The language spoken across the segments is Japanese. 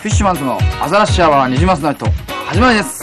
フィッシュマンズのアザラシアワーニジマスナイト始まりです。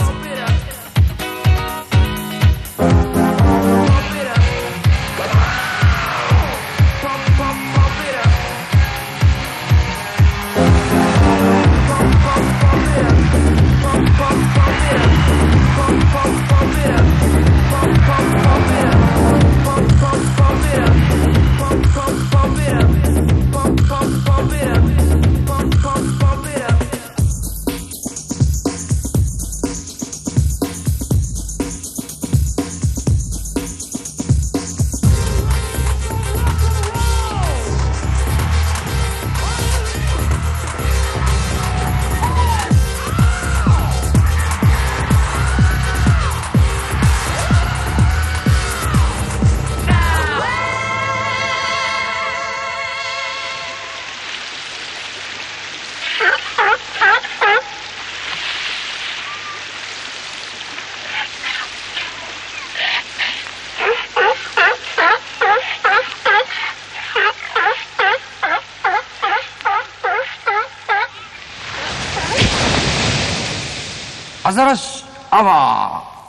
アザラシアワー。